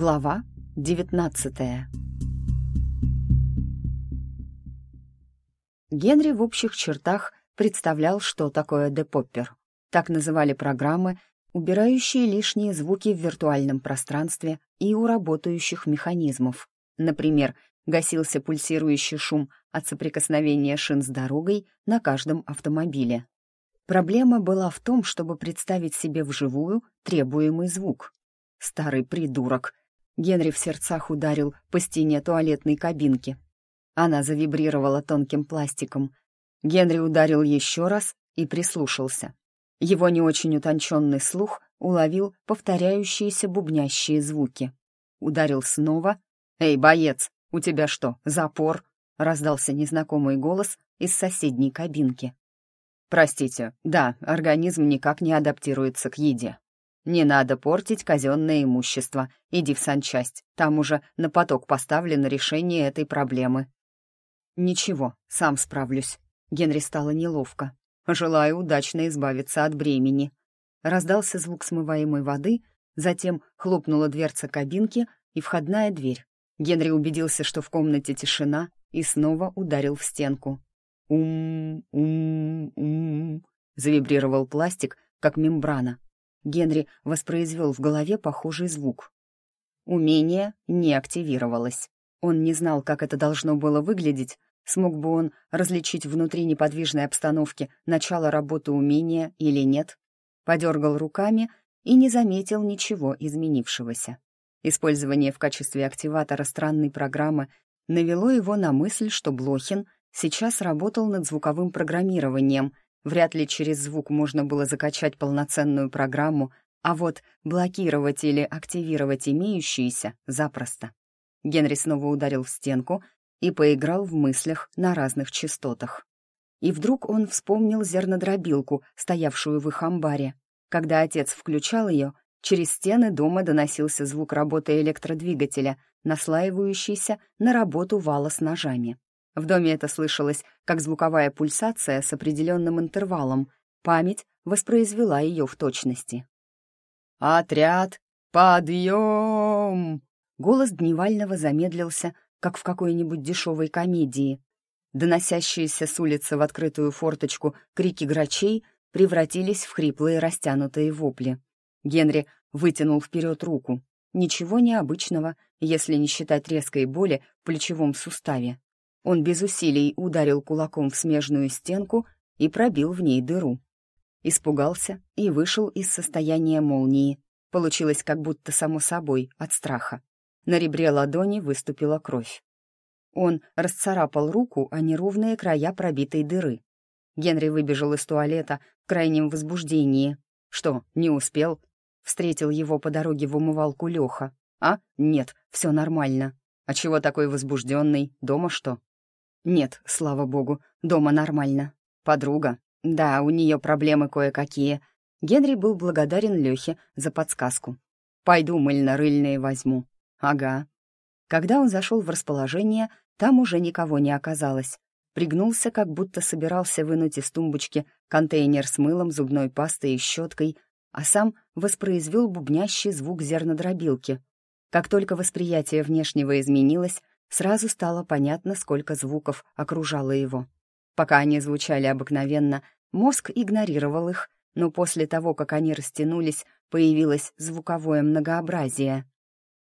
Глава 19 Генри в общих чертах представлял, что такое депоппер. Так называли программы, убирающие лишние звуки в виртуальном пространстве и у работающих механизмов. Например, гасился пульсирующий шум от соприкосновения шин с дорогой на каждом автомобиле. Проблема была в том, чтобы представить себе вживую требуемый звук. Старый придурок. Генри в сердцах ударил по стене туалетной кабинки. Она завибрировала тонким пластиком. Генри ударил еще раз и прислушался. Его не очень утонченный слух уловил повторяющиеся бубнящие звуки. Ударил снова. «Эй, боец, у тебя что, запор?» — раздался незнакомый голос из соседней кабинки. «Простите, да, организм никак не адаптируется к еде. Не надо портить казенное имущество. Иди в санчасть, там уже на поток поставлено решение этой проблемы». «Ничего, сам справлюсь». Генри стало неловко. «Желаю удачно избавиться от бремени». Раздался звук смываемой воды, затем хлопнула дверца кабинки и входная дверь. Генри убедился, что в комнате тишина, и снова ударил в стенку. «Ум-ум-ум», — завибрировал пластик, как мембрана. Генри воспроизвел в голове похожий звук. Умение не активировалось. Он не знал, как это должно было выглядеть, смог бы он различить внутри неподвижной обстановки начало работы умения или нет. Подергал руками и не заметил ничего изменившегося. Использование в качестве активатора странной программы навело его на мысль, что Блохин сейчас работал над звуковым программированием. Вряд ли через звук можно было закачать полноценную программу, а вот блокировать или активировать имеющиеся запросто. Генри снова ударил в стенку и поиграл в мыслях на разных частотах. И вдруг он вспомнил зернодробилку, стоявшую в их амбаре. Когда отец включал ее, Через стены дома доносился звук работы электродвигателя, наслаивающийся на работу вала с ножами. В доме это слышалось как звуковая пульсация с определенным интервалом. Память воспроизвела ее в точности. «Отряд, подъем!» Голос Дневального замедлился, как в какой-нибудь дешевой комедии. Доносящиеся с улицы в открытую форточку крики грачей превратились в хриплые растянутые вопли. Генри вытянул вперед руку. Ничего необычного, если не считать резкой боли в плечевом суставе. Он без усилий ударил кулаком в смежную стенку и пробил в ней дыру. Испугался и вышел из состояния молнии. Получилось как будто само собой, от страха. На ребре ладони выступила кровь. Он расцарапал руку о неровные края пробитой дыры. Генри выбежал из туалета в крайнем возбуждении. Что, не успел? Встретил его по дороге в умывалку Леха. «А? Нет, все нормально. А чего такой возбужденный? Дома что?» «Нет, слава богу, дома нормально. Подруга? Да, у нее проблемы кое-какие». Генри был благодарен Лехе за подсказку. «Пойду мыльно-рыльные возьму». «Ага». Когда он зашел в расположение, там уже никого не оказалось. Пригнулся, как будто собирался вынуть из тумбочки контейнер с мылом, зубной пастой и щеткой — а сам воспроизвел бубнящий звук зернодробилки. Как только восприятие внешнего изменилось, сразу стало понятно, сколько звуков окружало его. Пока они звучали обыкновенно, мозг игнорировал их, но после того, как они растянулись, появилось звуковое многообразие.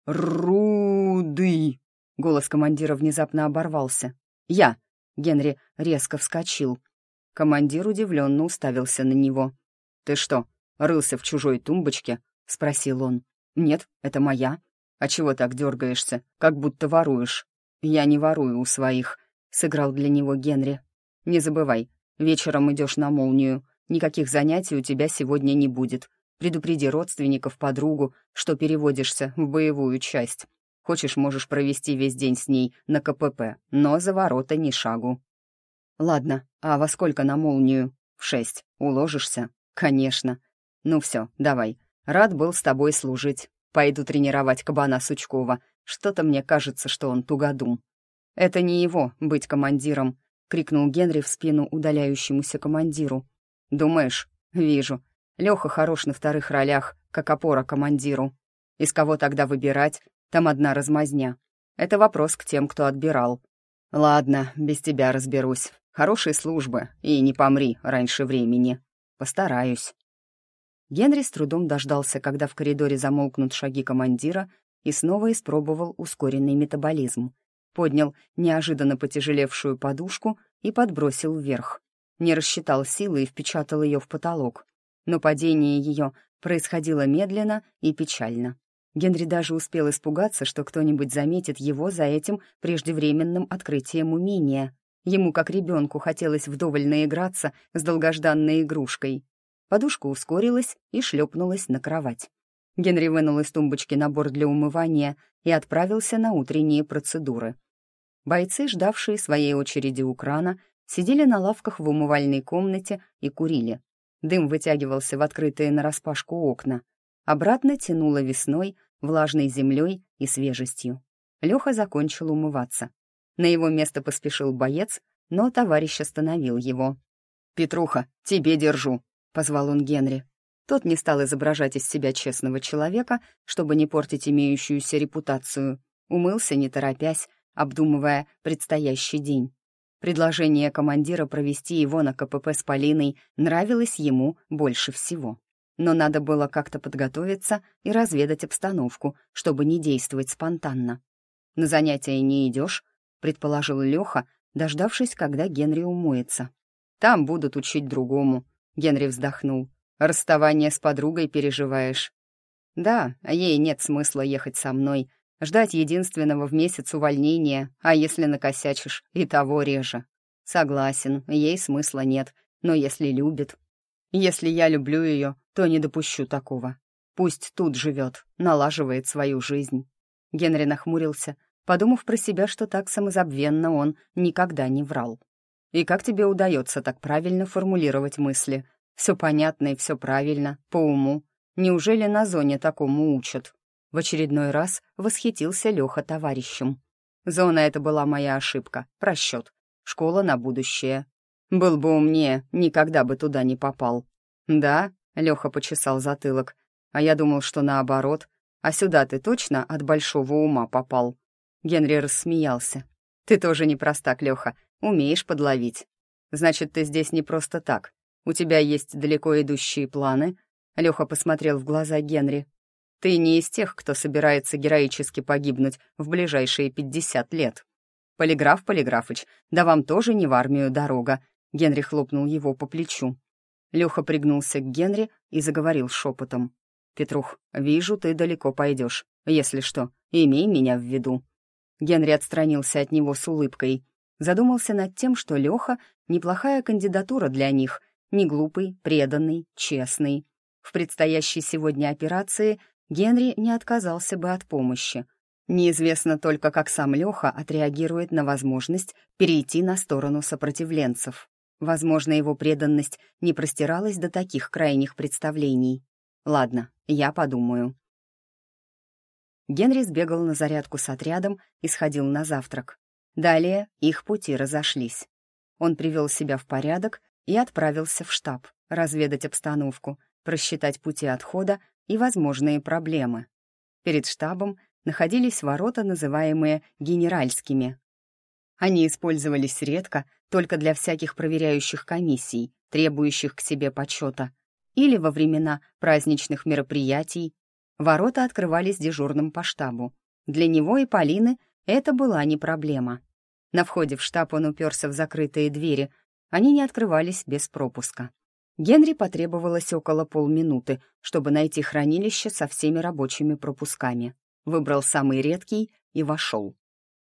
«Руды!» — голос командира внезапно оборвался. «Я!» — Генри резко вскочил. Командир удивленно уставился на него. «Ты что, рылся в чужой тумбочке?» — спросил он. «Нет, это моя. А чего так дергаешься, как будто воруешь?» «Я не ворую у своих», — сыграл для него Генри. «Не забывай, вечером идешь на молнию. Никаких занятий у тебя сегодня не будет. Предупреди родственников, подругу, что переводишься в боевую часть. Хочешь, можешь провести весь день с ней на КПП, но за ворота ни шагу». «Ладно, а во сколько на молнию?» «В шесть. Уложишься?» «Конечно. «Ну все, давай. Рад был с тобой служить. Пойду тренировать кабана Сучкова. Что-то мне кажется, что он тугодум». «Это не его, быть командиром», — крикнул Генри в спину удаляющемуся командиру. «Думаешь? Вижу. Леха хорош на вторых ролях, как опора командиру. Из кого тогда выбирать? Там одна размазня. Это вопрос к тем, кто отбирал. Ладно, без тебя разберусь. Хорошей службы, и не помри раньше времени. Постараюсь. Генри с трудом дождался, когда в коридоре замолкнут шаги командира, и снова испробовал ускоренный метаболизм. Поднял неожиданно потяжелевшую подушку и подбросил вверх. Не рассчитал силы и впечатал ее в потолок. Но падение ее происходило медленно и печально. Генри даже успел испугаться, что кто-нибудь заметит его за этим преждевременным открытием умения. Ему, как ребенку, хотелось вдоволь наиграться с долгожданной игрушкой. Подушка ускорилась и шлепнулась на кровать. Генри вынул из тумбочки набор для умывания и отправился на утренние процедуры. Бойцы, ждавшие своей очереди у крана, сидели на лавках в умывальной комнате и курили. Дым вытягивался в открытые нараспашку окна. Обратно тянуло весной, влажной землей и свежестью. Леха закончил умываться. На его место поспешил боец, но товарищ остановил его. «Петруха, тебе держу!» позвал он Генри. Тот не стал изображать из себя честного человека, чтобы не портить имеющуюся репутацию. Умылся, не торопясь, обдумывая предстоящий день. Предложение командира провести его на КПП с Полиной нравилось ему больше всего. Но надо было как-то подготовиться и разведать обстановку, чтобы не действовать спонтанно. «На занятия не идешь», — предположил Леха, дождавшись, когда Генри умоется. «Там будут учить другому», Генри вздохнул. «Расставание с подругой переживаешь?» «Да, ей нет смысла ехать со мной, ждать единственного в месяц увольнения, а если накосячишь, и того реже. Согласен, ей смысла нет, но если любит... Если я люблю ее, то не допущу такого. Пусть тут живет, налаживает свою жизнь». Генри нахмурился, подумав про себя, что так самозабвенно он никогда не врал. И как тебе удается так правильно формулировать мысли? Все понятно и все правильно, по уму. Неужели на зоне такому учат? В очередной раз восхитился Леха товарищем. Зона — это была моя ошибка, просчет. Школа на будущее. Был бы умнее, никогда бы туда не попал. Да, Леха почесал затылок. А я думал, что наоборот. А сюда ты точно от большого ума попал? Генри рассмеялся. Ты тоже не простак, Леха. Умеешь подловить. Значит, ты здесь не просто так. У тебя есть далеко идущие планы. Леха посмотрел в глаза Генри. Ты не из тех, кто собирается героически погибнуть в ближайшие пятьдесят лет. Полиграф Полиграфыч, да вам тоже не в армию дорога. Генри хлопнул его по плечу. Леха пригнулся к Генри и заговорил шепотом. «Петрух, вижу, ты далеко пойдешь. Если что, имей меня в виду». Генри отстранился от него с улыбкой задумался над тем, что Леха — неплохая кандидатура для них, не глупый, преданный, честный. В предстоящей сегодня операции Генри не отказался бы от помощи. Неизвестно только, как сам Леха отреагирует на возможность перейти на сторону сопротивленцев. Возможно, его преданность не простиралась до таких крайних представлений. Ладно, я подумаю. Генри сбегал на зарядку с отрядом и сходил на завтрак. Далее их пути разошлись. Он привел себя в порядок и отправился в штаб, разведать обстановку, просчитать пути отхода и возможные проблемы. Перед штабом находились ворота, называемые генеральскими. Они использовались редко, только для всяких проверяющих комиссий, требующих к себе почета, или во времена праздничных мероприятий. Ворота открывались дежурным по штабу. Для него и Полины это была не проблема. На входе в штаб он уперся в закрытые двери. Они не открывались без пропуска. Генри потребовалось около полминуты, чтобы найти хранилище со всеми рабочими пропусками. Выбрал самый редкий и вошел.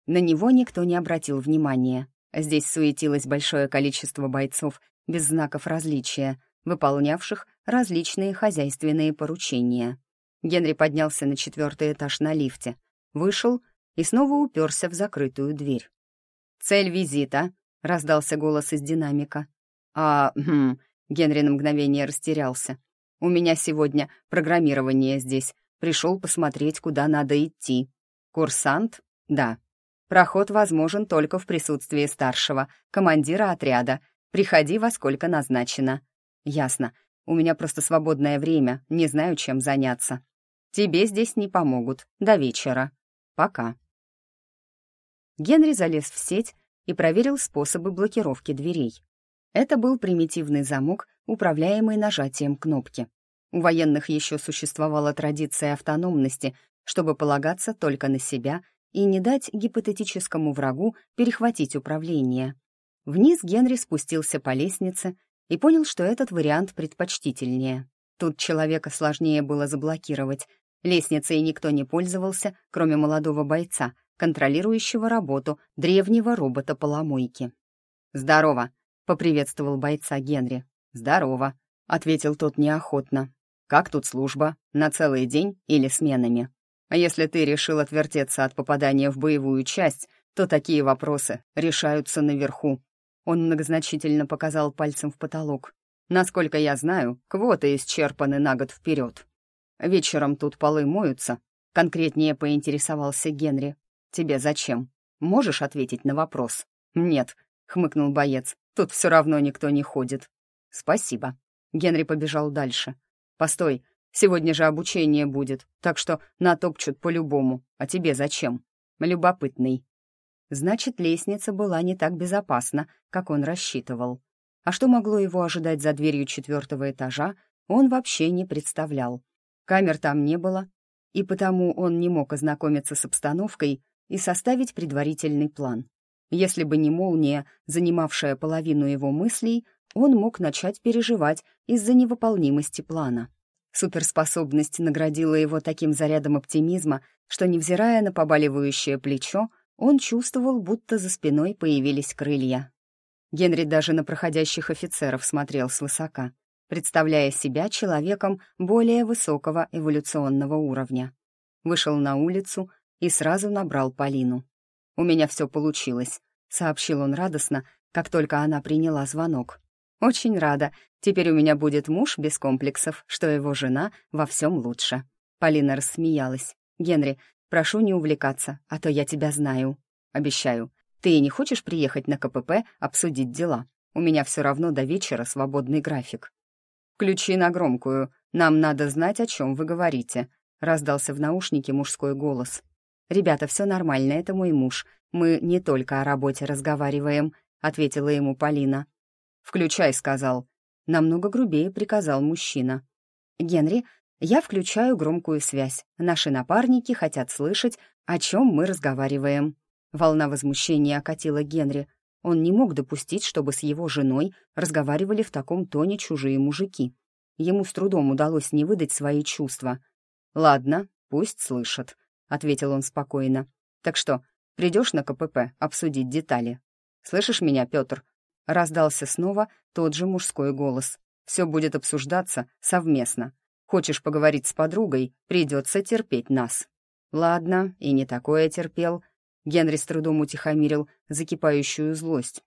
На него никто не обратил внимания. Здесь суетилось большое количество бойцов без знаков различия, выполнявших различные хозяйственные поручения. Генри поднялся на четвертый этаж на лифте, вышел и снова уперся в закрытую дверь. «Цель визита», — раздался голос из динамика. «А, хм...» — Генри на мгновение растерялся. «У меня сегодня программирование здесь. Пришел посмотреть, куда надо идти. Курсант? Да. Проход возможен только в присутствии старшего, командира отряда. Приходи во сколько назначено». «Ясно. У меня просто свободное время, не знаю, чем заняться». «Тебе здесь не помогут. До вечера». Пока». Генри залез в сеть и проверил способы блокировки дверей. Это был примитивный замок, управляемый нажатием кнопки. У военных еще существовала традиция автономности, чтобы полагаться только на себя и не дать гипотетическому врагу перехватить управление. Вниз Генри спустился по лестнице и понял, что этот вариант предпочтительнее. Тут человека сложнее было заблокировать. Лестницей никто не пользовался, кроме молодого бойца, контролирующего работу древнего робота-поломойки. «Здорово!» — поприветствовал бойца Генри. «Здорово!» — ответил тот неохотно. «Как тут служба? На целый день или сменами? А если ты решил отвертеться от попадания в боевую часть, то такие вопросы решаются наверху». Он многозначительно показал пальцем в потолок. «Насколько я знаю, квоты исчерпаны на год вперед. Вечером тут полы моются», — конкретнее поинтересовался Генри. «Тебе зачем? Можешь ответить на вопрос?» «Нет», — хмыкнул боец, — «тут все равно никто не ходит». «Спасибо». Генри побежал дальше. «Постой, сегодня же обучение будет, так что натопчут по-любому. А тебе зачем?» «Любопытный». Значит, лестница была не так безопасна, как он рассчитывал. А что могло его ожидать за дверью четвертого этажа, он вообще не представлял. Камер там не было, и потому он не мог ознакомиться с обстановкой и составить предварительный план. Если бы не молния, занимавшая половину его мыслей, он мог начать переживать из-за невыполнимости плана. Суперспособность наградила его таким зарядом оптимизма, что, невзирая на побаливающее плечо, он чувствовал, будто за спиной появились крылья. Генри даже на проходящих офицеров смотрел свысока, представляя себя человеком более высокого эволюционного уровня. Вышел на улицу и сразу набрал Полину. «У меня все получилось», — сообщил он радостно, как только она приняла звонок. «Очень рада. Теперь у меня будет муж без комплексов, что его жена во всем лучше». Полина рассмеялась. «Генри, прошу не увлекаться, а то я тебя знаю. Обещаю. Ты не хочешь приехать на КПП обсудить дела? У меня все равно до вечера свободный график». «Включи на громкую. Нам надо знать, о чем вы говорите», — раздался в наушнике мужской голос. «Ребята, все нормально, это мой муж. Мы не только о работе разговариваем», — ответила ему Полина. «Включай», — сказал. Намного грубее приказал мужчина. «Генри, я включаю громкую связь. Наши напарники хотят слышать, о чем мы разговариваем». Волна возмущения окатила Генри. Он не мог допустить, чтобы с его женой разговаривали в таком тоне чужие мужики. Ему с трудом удалось не выдать свои чувства. «Ладно, пусть слышат», — ответил он спокойно. «Так что, придешь на КПП обсудить детали?» «Слышишь меня, Петр?» Раздался снова тот же мужской голос. «Все будет обсуждаться совместно. Хочешь поговорить с подругой, придется терпеть нас». «Ладно, и не такое терпел». Генри с трудом утихомирил закипающую злость.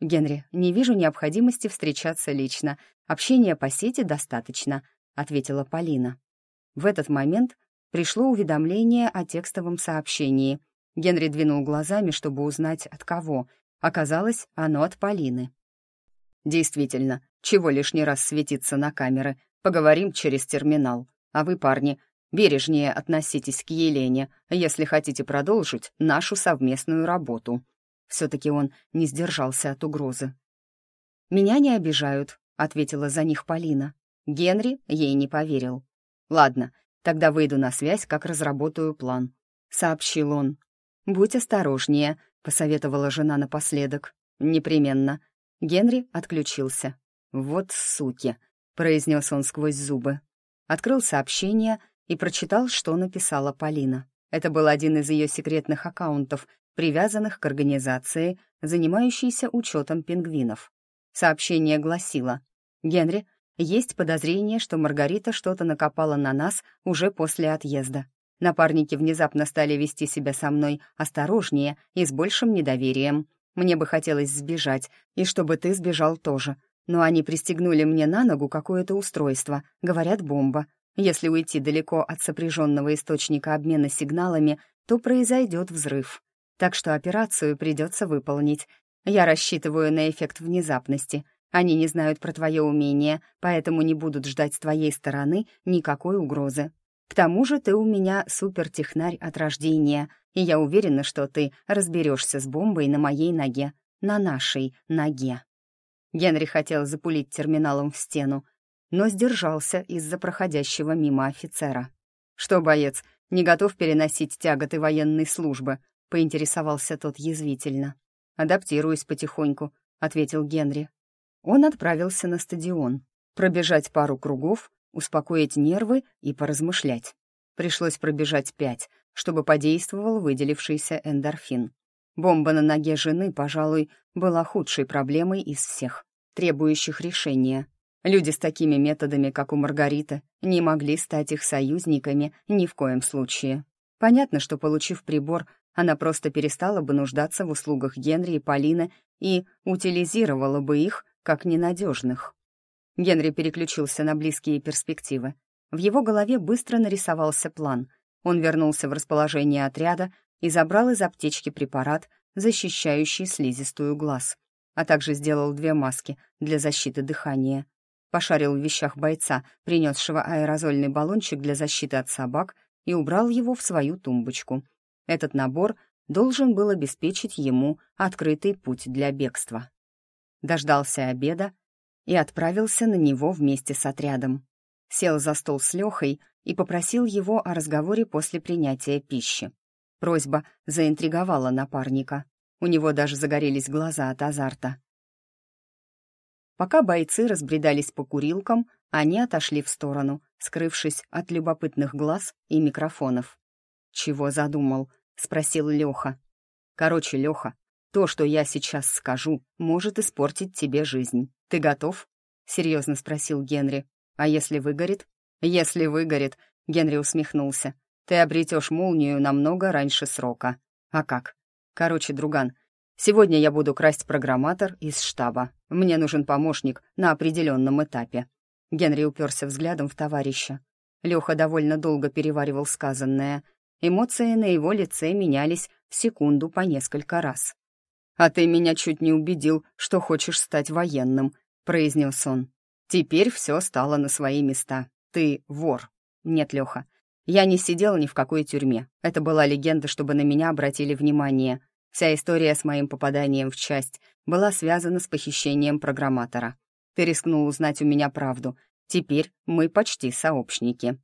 «Генри, не вижу необходимости встречаться лично. Общения по сети достаточно», — ответила Полина. В этот момент пришло уведомление о текстовом сообщении. Генри двинул глазами, чтобы узнать, от кого — Оказалось, оно от Полины. «Действительно, чего лишний раз светиться на камеры? Поговорим через терминал. А вы, парни, бережнее относитесь к Елене, если хотите продолжить нашу совместную работу». Все-таки он не сдержался от угрозы. «Меня не обижают», — ответила за них Полина. Генри ей не поверил. «Ладно, тогда выйду на связь, как разработаю план», — сообщил он. «Будь осторожнее», — посоветовала жена напоследок. «Непременно». Генри отключился. «Вот суки», — произнес он сквозь зубы. Открыл сообщение и прочитал, что написала Полина. Это был один из ее секретных аккаунтов, привязанных к организации, занимающейся учетом пингвинов. Сообщение гласило «Генри, есть подозрение, что Маргарита что-то накопала на нас уже после отъезда. Напарники внезапно стали вести себя со мной осторожнее и с большим недоверием. Мне бы хотелось сбежать, и чтобы ты сбежал тоже. Но они пристегнули мне на ногу какое-то устройство, говорят, бомба. Если уйти далеко от сопряженного источника обмена сигналами, то произойдет взрыв. Так что операцию придется выполнить. Я рассчитываю на эффект внезапности. Они не знают про твое умение, поэтому не будут ждать с твоей стороны никакой угрозы. К тому же ты у меня супертехнарь от рождения, и я уверена, что ты разберешься с бомбой на моей ноге, на нашей ноге». Генри хотел запулить терминалом в стену, но сдержался из-за проходящего мимо офицера. «Что, боец, не готов переносить тяготы военной службы?» — поинтересовался тот язвительно. «Адаптируюсь потихоньку», — ответил Генри. Он отправился на стадион. Пробежать пару кругов, успокоить нервы и поразмышлять. Пришлось пробежать пять, чтобы подействовал выделившийся эндорфин. Бомба на ноге жены, пожалуй, была худшей проблемой из всех, требующих решения. Люди с такими методами, как у Маргариты, не могли стать их союзниками ни в коем случае. Понятно, что, получив прибор, она просто перестала бы нуждаться в услугах Генри и Полины и утилизировала бы их как ненадежных. Генри переключился на близкие перспективы. В его голове быстро нарисовался план. Он вернулся в расположение отряда и забрал из аптечки препарат, защищающий слизистую глаз, а также сделал две маски для защиты дыхания. Пошарил в вещах бойца, принесшего аэрозольный баллончик для защиты от собак, и убрал его в свою тумбочку. Этот набор должен был обеспечить ему открытый путь для бегства. Дождался обеда и отправился на него вместе с отрядом. Сел за стол с Лехой и попросил его о разговоре после принятия пищи. Просьба заинтриговала напарника. У него даже загорелись глаза от азарта. Пока бойцы разбредались по курилкам, они отошли в сторону, скрывшись от любопытных глаз и микрофонов. «Чего задумал?» — спросил Леха. «Короче, Леха, то, что я сейчас скажу, может испортить тебе жизнь. Ты готов?» — серьезно спросил Генри. «А если выгорит?» «Если выгорит», — Генри усмехнулся. Ты обретешь молнию намного раньше срока. А как? Короче, друган, сегодня я буду красть программатор из штаба. Мне нужен помощник на определенном этапе. Генри уперся взглядом в товарища. Леха довольно долго переваривал сказанное. Эмоции на его лице менялись в секунду по несколько раз. «А ты меня чуть не убедил, что хочешь стать военным», — произнес он. «Теперь все стало на свои места. Ты вор». «Нет, Леха, я не сидел ни в какой тюрьме. Это была легенда, чтобы на меня обратили внимание. Вся история с моим попаданием в часть была связана с похищением программатора. Ты рискнул узнать у меня правду. Теперь мы почти сообщники.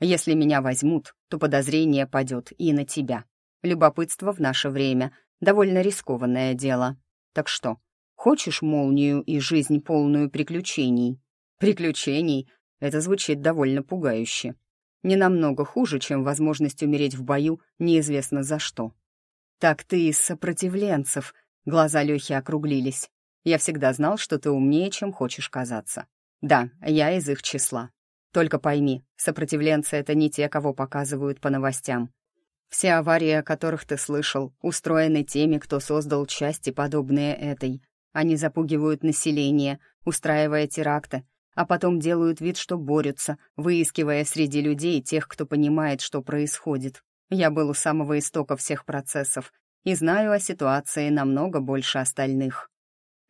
Если меня возьмут, то подозрение падет и на тебя. Любопытство в наше время — довольно рискованное дело. Так что, хочешь молнию и жизнь полную приключений? Приключений? Это звучит довольно пугающе не намного хуже, чем возможность умереть в бою неизвестно за что. «Так ты из сопротивленцев», — глаза Лёхи округлились. «Я всегда знал, что ты умнее, чем хочешь казаться. Да, я из их числа. Только пойми, сопротивленцы — это не те, кого показывают по новостям. Все аварии, о которых ты слышал, устроены теми, кто создал части, подобные этой. Они запугивают население, устраивая теракты, а потом делают вид, что борются, выискивая среди людей тех, кто понимает, что происходит. Я был у самого истока всех процессов и знаю о ситуации намного больше остальных.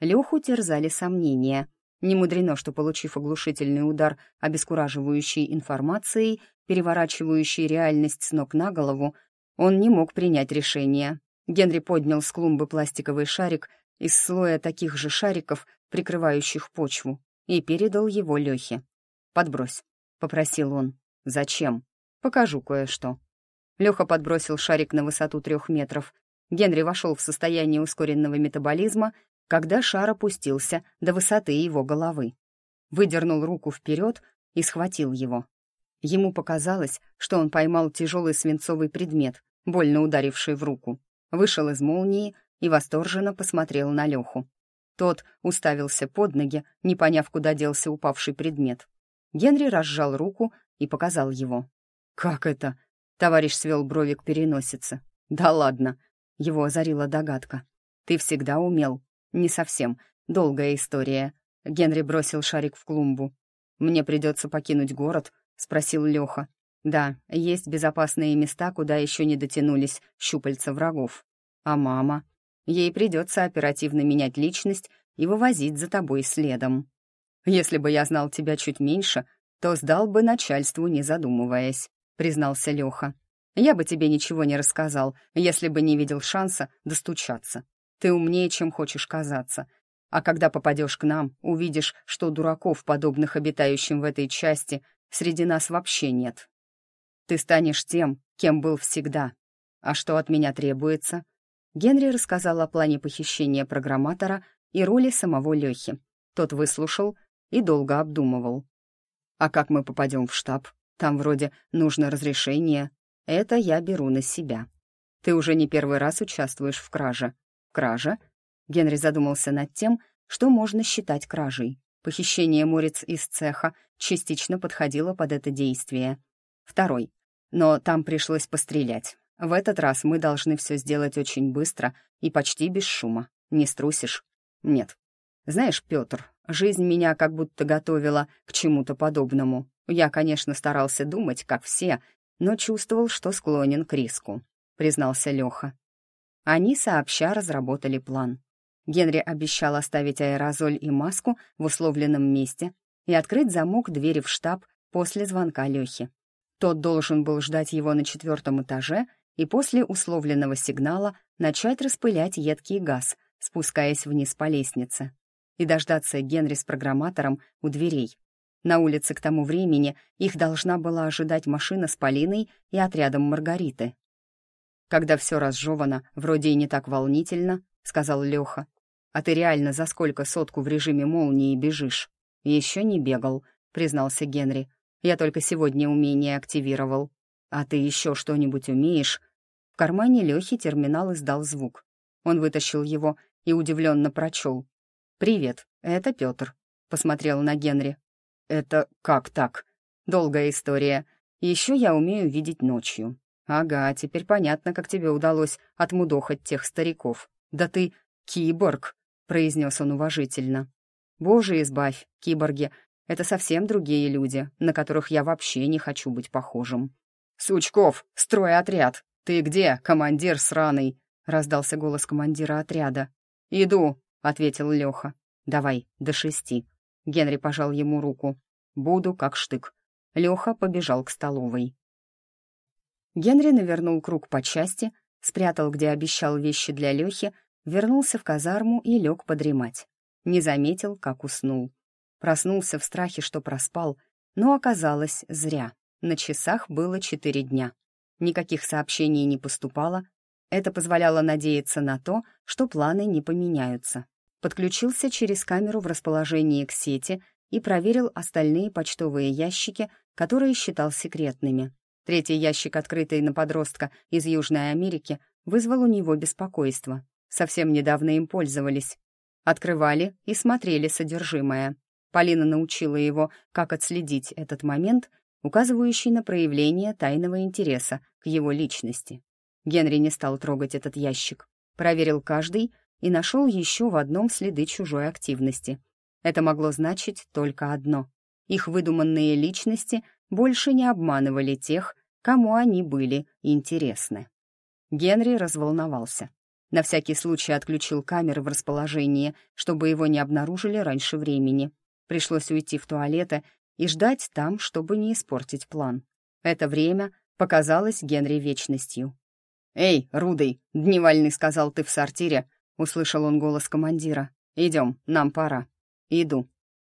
Леху терзали сомнения. Не мудрено, что, получив оглушительный удар обескураживающей информацией, переворачивающей реальность с ног на голову, он не мог принять решение. Генри поднял с клумбы пластиковый шарик из слоя таких же шариков, прикрывающих почву и передал его Лехе. «Подбрось», — попросил он. «Зачем?» «Покажу кое-что». Леха подбросил шарик на высоту трех метров. Генри вошел в состояние ускоренного метаболизма, когда шар опустился до высоты его головы. Выдернул руку вперед и схватил его. Ему показалось, что он поймал тяжелый свинцовый предмет, больно ударивший в руку. Вышел из молнии и восторженно посмотрел на Леху. Тот уставился под ноги, не поняв, куда делся упавший предмет. Генри разжал руку и показал его. «Как это?» — товарищ свел брови к переносице. «Да ладно!» — его озарила догадка. «Ты всегда умел?» «Не совсем. Долгая история». Генри бросил шарик в клумбу. «Мне придется покинуть город?» — спросил Леха. «Да, есть безопасные места, куда еще не дотянулись щупальца врагов. А мама?» Ей придется оперативно менять личность и вывозить за тобой следом. Если бы я знал тебя чуть меньше, то сдал бы начальству, не задумываясь. признался Леха. «Я бы тебе ничего не рассказал, если бы не видел шанса достучаться. Ты умнее, чем хочешь казаться. А когда попадешь к нам, увидишь, что дураков, подобных обитающим в этой части, среди нас вообще нет. Ты станешь тем, кем был всегда. А что от меня требуется?» Генри рассказал о плане похищения программатора и роли самого Лехи. Тот выслушал и долго обдумывал. «А как мы попадем в штаб? Там вроде нужно разрешение. Это я беру на себя. Ты уже не первый раз участвуешь в краже. Кража?» Генри задумался над тем, что можно считать кражей. Похищение Морец из цеха частично подходило под это действие. Второй. Но там пришлось пострелять. В этот раз мы должны все сделать очень быстро и почти без шума. Не струсишь? Нет. Знаешь, Петр, жизнь меня как будто готовила к чему-то подобному. Я, конечно, старался думать, как все, но чувствовал, что склонен к риску, признался Леха. Они сообща разработали план. Генри обещал оставить аэрозоль и маску в условленном месте и открыть замок двери в штаб после звонка Лехи. Тот должен был ждать его на четвертом этаже и после условленного сигнала начать распылять едкий газ, спускаясь вниз по лестнице, и дождаться Генри с программатором у дверей. На улице к тому времени их должна была ожидать машина с Полиной и отрядом Маргариты. «Когда все разжевано, вроде и не так волнительно», — сказал Леха. «А ты реально за сколько сотку в режиме молнии бежишь?» «Еще не бегал», — признался Генри. «Я только сегодня умение активировал. А ты еще что-нибудь умеешь?» В кармане Лехи терминал издал звук. Он вытащил его и удивленно прочел. «Привет, это Петр», — посмотрел на Генри. «Это как так?» «Долгая история. Еще я умею видеть ночью». «Ага, теперь понятно, как тебе удалось отмудохать тех стариков. Да ты киборг», — произнес он уважительно. «Боже, избавь, киборги. Это совсем другие люди, на которых я вообще не хочу быть похожим». «Сучков, строй отряд! Ты где, командир сраный?» — раздался голос командира отряда. «Иду», — ответил Леха. «Давай, до шести». Генри пожал ему руку. «Буду как штык». Леха побежал к столовой. Генри навернул круг по части, спрятал, где обещал вещи для Лехи, вернулся в казарму и лег подремать. Не заметил, как уснул. Проснулся в страхе, что проспал, но оказалось зря. На часах было четыре дня. Никаких сообщений не поступало. Это позволяло надеяться на то, что планы не поменяются подключился через камеру в расположении к сети и проверил остальные почтовые ящики, которые считал секретными. Третий ящик, открытый на подростка из Южной Америки, вызвал у него беспокойство. Совсем недавно им пользовались. Открывали и смотрели содержимое. Полина научила его, как отследить этот момент, указывающий на проявление тайного интереса к его личности. Генри не стал трогать этот ящик. Проверил каждый и нашел еще в одном следы чужой активности. Это могло значить только одно. Их выдуманные личности больше не обманывали тех, кому они были интересны. Генри разволновался. На всякий случай отключил камеры в расположении, чтобы его не обнаружили раньше времени. Пришлось уйти в туалеты и ждать там, чтобы не испортить план. Это время показалось Генри вечностью. «Эй, Рудый, дневальный сказал ты в сортире, Услышал он голос командира. «Идем, нам пора». «Иду».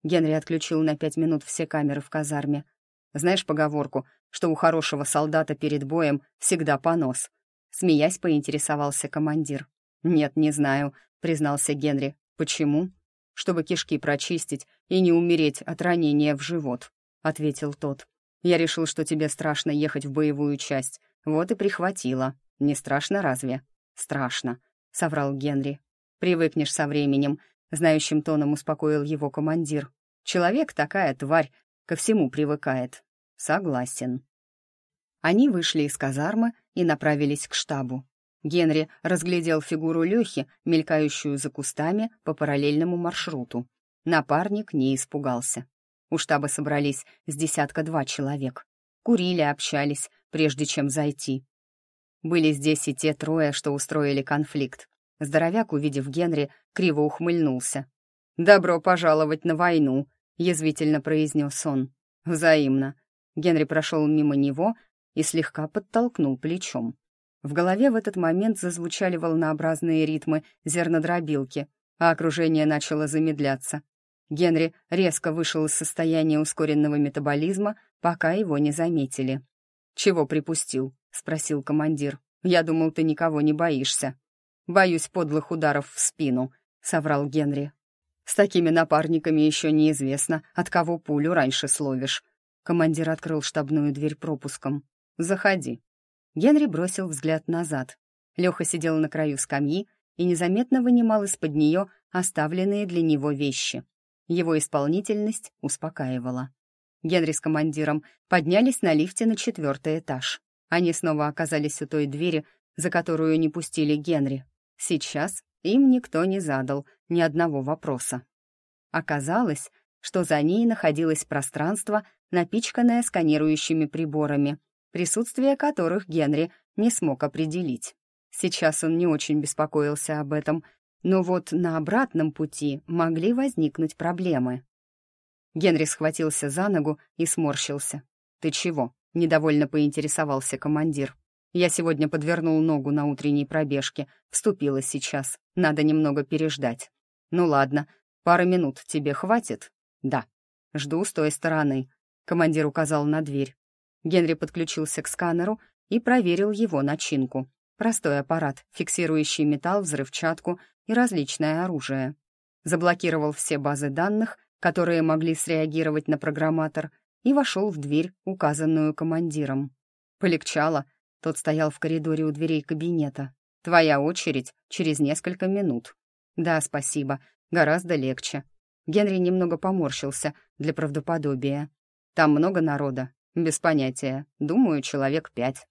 Генри отключил на пять минут все камеры в казарме. «Знаешь поговорку, что у хорошего солдата перед боем всегда понос?» Смеясь, поинтересовался командир. «Нет, не знаю», — признался Генри. «Почему?» «Чтобы кишки прочистить и не умереть от ранения в живот», — ответил тот. «Я решил, что тебе страшно ехать в боевую часть. Вот и прихватила. Не страшно разве?» «Страшно», — соврал Генри. «Привыкнешь со временем», — знающим тоном успокоил его командир. «Человек такая тварь, ко всему привыкает». «Согласен». Они вышли из казармы и направились к штабу. Генри разглядел фигуру Лехи, мелькающую за кустами по параллельному маршруту. Напарник не испугался. У штаба собрались с десятка-два человек. Курили, общались, прежде чем зайти. Были здесь и те трое, что устроили конфликт. Здоровяк, увидев Генри, криво ухмыльнулся. «Добро пожаловать на войну», — язвительно произнес он. «Взаимно». Генри прошел мимо него и слегка подтолкнул плечом. В голове в этот момент зазвучали волнообразные ритмы зернодробилки, а окружение начало замедляться. Генри резко вышел из состояния ускоренного метаболизма, пока его не заметили. «Чего припустил?» — спросил командир. «Я думал, ты никого не боишься». «Боюсь подлых ударов в спину», — соврал Генри. «С такими напарниками еще неизвестно, от кого пулю раньше словишь». Командир открыл штабную дверь пропуском. «Заходи». Генри бросил взгляд назад. Леха сидел на краю скамьи и незаметно вынимал из-под нее оставленные для него вещи. Его исполнительность успокаивала. Генри с командиром поднялись на лифте на четвертый этаж. Они снова оказались у той двери, за которую не пустили Генри. Сейчас им никто не задал ни одного вопроса. Оказалось, что за ней находилось пространство, напичканное сканирующими приборами, присутствие которых Генри не смог определить. Сейчас он не очень беспокоился об этом, но вот на обратном пути могли возникнуть проблемы. Генри схватился за ногу и сморщился. «Ты чего?» — недовольно поинтересовался командир. «Я сегодня подвернул ногу на утренней пробежке. Вступила сейчас. Надо немного переждать. Ну ладно, пары минут тебе хватит?» «Да». «Жду с той стороны», — командир указал на дверь. Генри подключился к сканеру и проверил его начинку. Простой аппарат, фиксирующий металл, взрывчатку и различное оружие. Заблокировал все базы данных которые могли среагировать на программатор, и вошел в дверь, указанную командиром. Полегчало. Тот стоял в коридоре у дверей кабинета. «Твоя очередь через несколько минут». «Да, спасибо. Гораздо легче». Генри немного поморщился для правдоподобия. «Там много народа?» «Без понятия. Думаю, человек пять».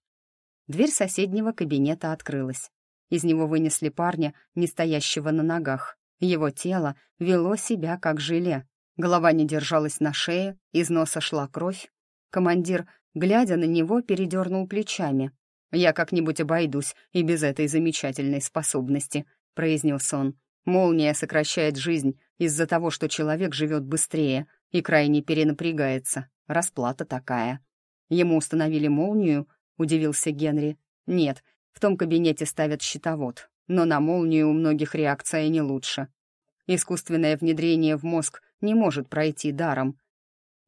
Дверь соседнего кабинета открылась. Из него вынесли парня, не стоящего на ногах. Его тело вело себя как желе, Голова не держалась на шее, из носа шла кровь. Командир, глядя на него, передернул плечами. «Я как-нибудь обойдусь и без этой замечательной способности», — произнес он. «Молния сокращает жизнь из-за того, что человек живет быстрее и крайне перенапрягается. Расплата такая». «Ему установили молнию?» — удивился Генри. «Нет, в том кабинете ставят щитовод, но на молнию у многих реакция не лучше. Искусственное внедрение в мозг не может пройти даром.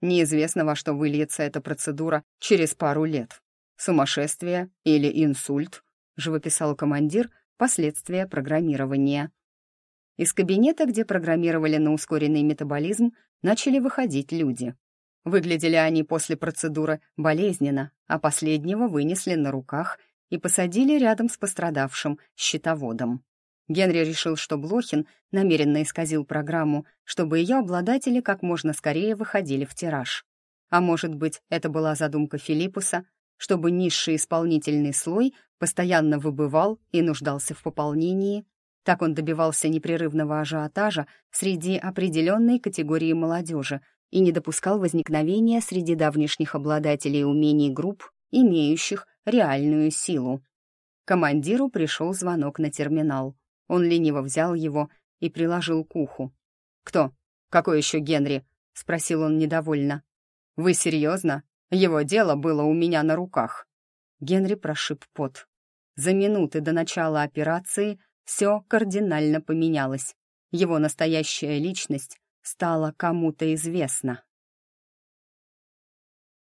Неизвестно, во что выльется эта процедура через пару лет. Сумасшествие или инсульт, живописал командир последствия программирования. Из кабинета, где программировали на ускоренный метаболизм, начали выходить люди. Выглядели они после процедуры болезненно, а последнего вынесли на руках и посадили рядом с пострадавшим щитоводом. Генри решил, что Блохин намеренно исказил программу, чтобы ее обладатели как можно скорее выходили в тираж. А может быть, это была задумка Филиппуса, чтобы низший исполнительный слой постоянно выбывал и нуждался в пополнении. Так он добивался непрерывного ажиотажа среди определенной категории молодежи и не допускал возникновения среди давнишних обладателей умений групп, имеющих реальную силу. Командиру пришел звонок на терминал. Он лениво взял его и приложил к уху. «Кто? Какой еще Генри?» — спросил он недовольно. «Вы серьезно? Его дело было у меня на руках». Генри прошиб пот. За минуты до начала операции все кардинально поменялось. Его настоящая личность стала кому-то известна.